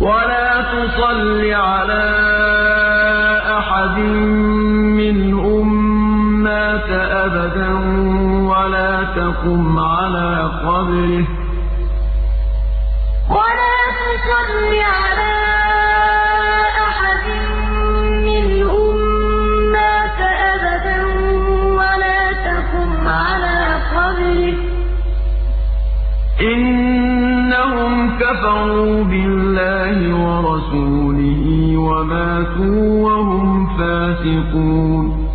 وَلَا تُصَلِّ عَلَىٰ أَحَدٍ مِّنْهُم مَّاتَ أَبَدًا وَلَا تَقُمْ عَلَىٰ قَبْرِهِ ۖ. وَلَا تُصَلِّ عَلَىٰ أَحَدٍ مِّنْهُم مَّاتَ أَبَدًا وَلَا تَقُمْ عَلَىٰ قَبْرِهِ ۖ. إِنَّهُمْ كَفَرُوا بِاللَّهِ وَرَسُولِهِ وَمَاتُوا وَهُمْ فَاسِقُونَ.